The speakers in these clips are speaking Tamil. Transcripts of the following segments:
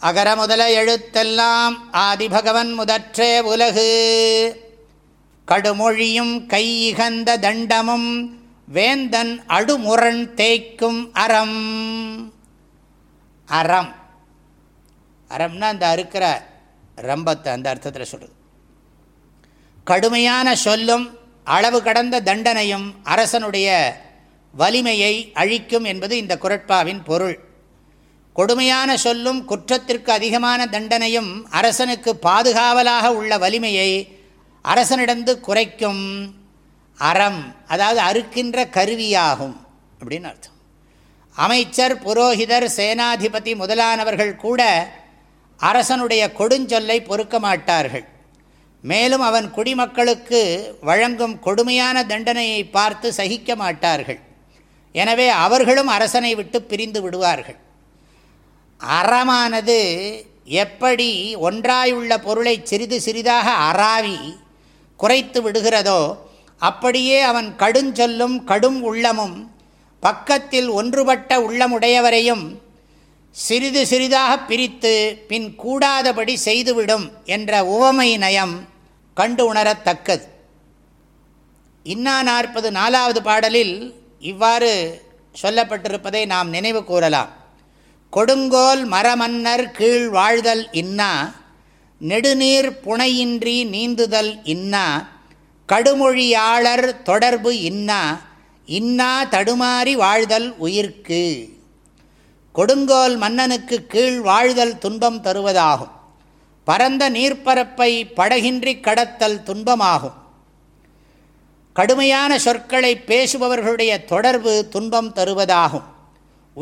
அகர முதல எழுத்தெல்லாம் ஆதிபகவன் முதற்றே உலகு. கடுமொழியும் கையிகந்த தண்டமும் வேந்தன் அடுமுரண் தேய்க்கும் அறம். அறம். அறம்னா அந்த அறுக்கிற ரம்பத்தை அந்த அர்த்தத்தில் சொல்கிறது கடுமையான சொல்லும் அளவு கடந்த தண்டனையும் அரசனுடைய வலிமையை அழிக்கும் என்பது இந்த குரட்பாவின் பொருள். கொடுமையான சொல்லும் குற்றத்திற்கு அதிகமான தண்டனையும் அரசனுக்கு பாதுகாவலாக உள்ள வலிமையை அரசனிடந்து குறைக்கும் அறம் அதாவது அறுக்கின்ற கருவியாகும் அப்படின்னு அர்த்தம். அமைச்சர் புரோகிதர் சேனாதிபதி முதலானவர்கள் கூட அரசனுடைய கொடுஞ்சொல்லை பொறுக்க மாட்டார்கள். மேலும் அவன் குடிமக்களுக்கு வழங்கும் கொடுமையான தண்டனையை பார்த்து சகிக்க மாட்டார்கள். எனவே அவர்களும் அரசனை விட்டு பிரிந்து விடுவார்கள். அறமானது எப்படி ஒன்றாயுள்ள பொருளை சிறிது சிறிதாக அறாவி குறைத்து விடுகிறதோ அப்படியே அவன் கடுஞ்சொல்லும் கடும் உள்ளமும் பக்கத்தில் ஒன்றுபட்ட உள்ளமுடையவரையும் சிறிது சிறிதாக பிரித்து பின் கூடாதபடி செய்துவிடும் என்ற உவமை நயம் கண்டு உணரத்தக்கது. இன்னா நாற்பது நாலாவது பாடலில் இவ்வாறு சொல்லப்பட்டிருப்பதை நாம் நினைவு கூறலாம். கொடுங்கோல் மரமன்னர் கீழ் வாழ்தல் இன்னா நெடுநீர் புனையின்றி நீந்துதல் இன்னா கடுமொழியாளர் தொடர்பு இன்னா இன்னா தடுமாறி வாழ்தல் உயிர்க்கு. கொடுங்கோல் மன்னனுக்கு கீழ் வாழ்தல் துன்பம் தருவதாகும். பரந்த நீர்ப்பரப்பை படகின்றி கடத்தல் துன்பமாகும். கடுமையான சொற்களை பேசுபவர்களுடைய தொடர்பு துன்பம் தருவதாகும்.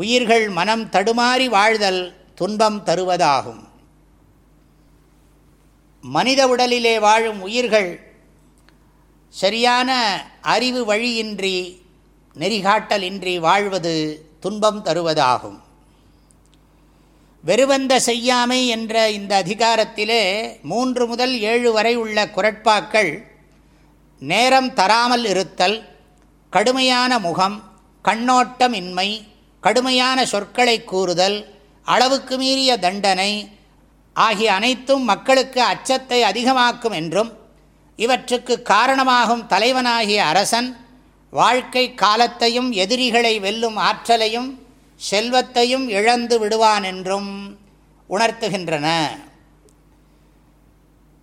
உயிர்கள் மனம் தடுமாறி வாழ்தல் துன்பம் தருவதாகும். மனித உடலிலே வாழும் உயிர்கள் சரியான அறிவு வழியின்றி நெறிகாட்டலின்றி வாழ்வது துன்பம் தருவதாகும். வெறுவந்த செய்யாமை என்ற இந்த அதிகாரத்திலே மூன்று முதல் ஏழு வரை உள்ள குரட்பாக்கள் நேரம் தராமல் இருத்தல் கடுமையான முகம் கண்ணோட்டமின்மை கடுமையான சொற்களை கூறுதல் அளவுக்கு மீறிய தண்டனை ஆகிய அனைத்தும் மக்களுக்கு அச்சத்தை அதிகமாக்கும் என்றும் இவற்றுக்கு காரணமாகும் தலைவனாகிய அரசன் வாழ்க்கை காலத்தையும் எதிரிகளை வெல்லும் ஆற்றலையும் செல்வத்தையும் இழந்து விடுவான் என்றும் உணர்த்துகின்றன.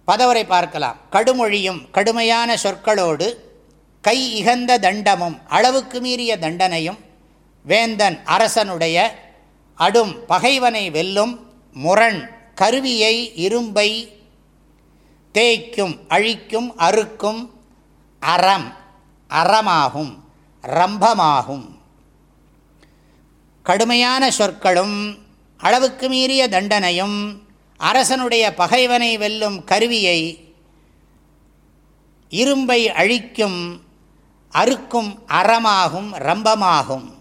பதவரை பார்க்கலாம். கடுமொழியும் கடுமையான சொற்களோடு கை இகந்த தண்டமும் அளவுக்கு மீறிய தண்டனையும் வேந்தன் அரசனுடைய அடும் பகைவனை வெல்லும் முரண் கருவியை இரும்பை தேய்க்கும் அழிக்கும் அறுக்கும் அறம் அறமாகும் ரம்பமாகும். கடுமையான சொற்களும் அளவுக்கு மீறிய தண்டனையும் அரசனுடைய பகைவனை வெல்லும் கருவியை இரும்பை அழிக்கும் அறுக்கும் அறமாகும் ரம்பமாகும்.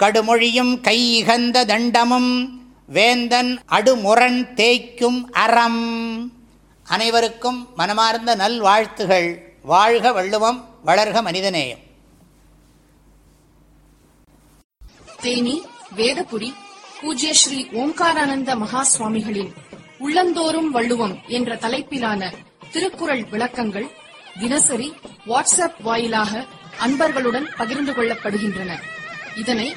கடுமொழியும் கையிகந்த தண்டமும் வேந்தன் அடுமுரண் தேய்க்கும் அறம். அனைவருக்கும் மனமார்ந்த நல்வாழ்த்துகள். வாழ்க வள்ளுவம் வளர்க மனிதநேயம். தேனி வேதபுரி பூஜ்ய ஸ்ரீ ஓம்காரானந்த மகா சுவாமிகளின் உள்ளந்தோறும் வள்ளுவம் என்ற தலைப்பிலான திருக்குறள் விளக்கங்கள் தினசரி வாட்ஸ்அப் வாயிலாக அன்பர்களுடன் பகிர்ந்து கொள்ளப்படுகின்றன. இதனை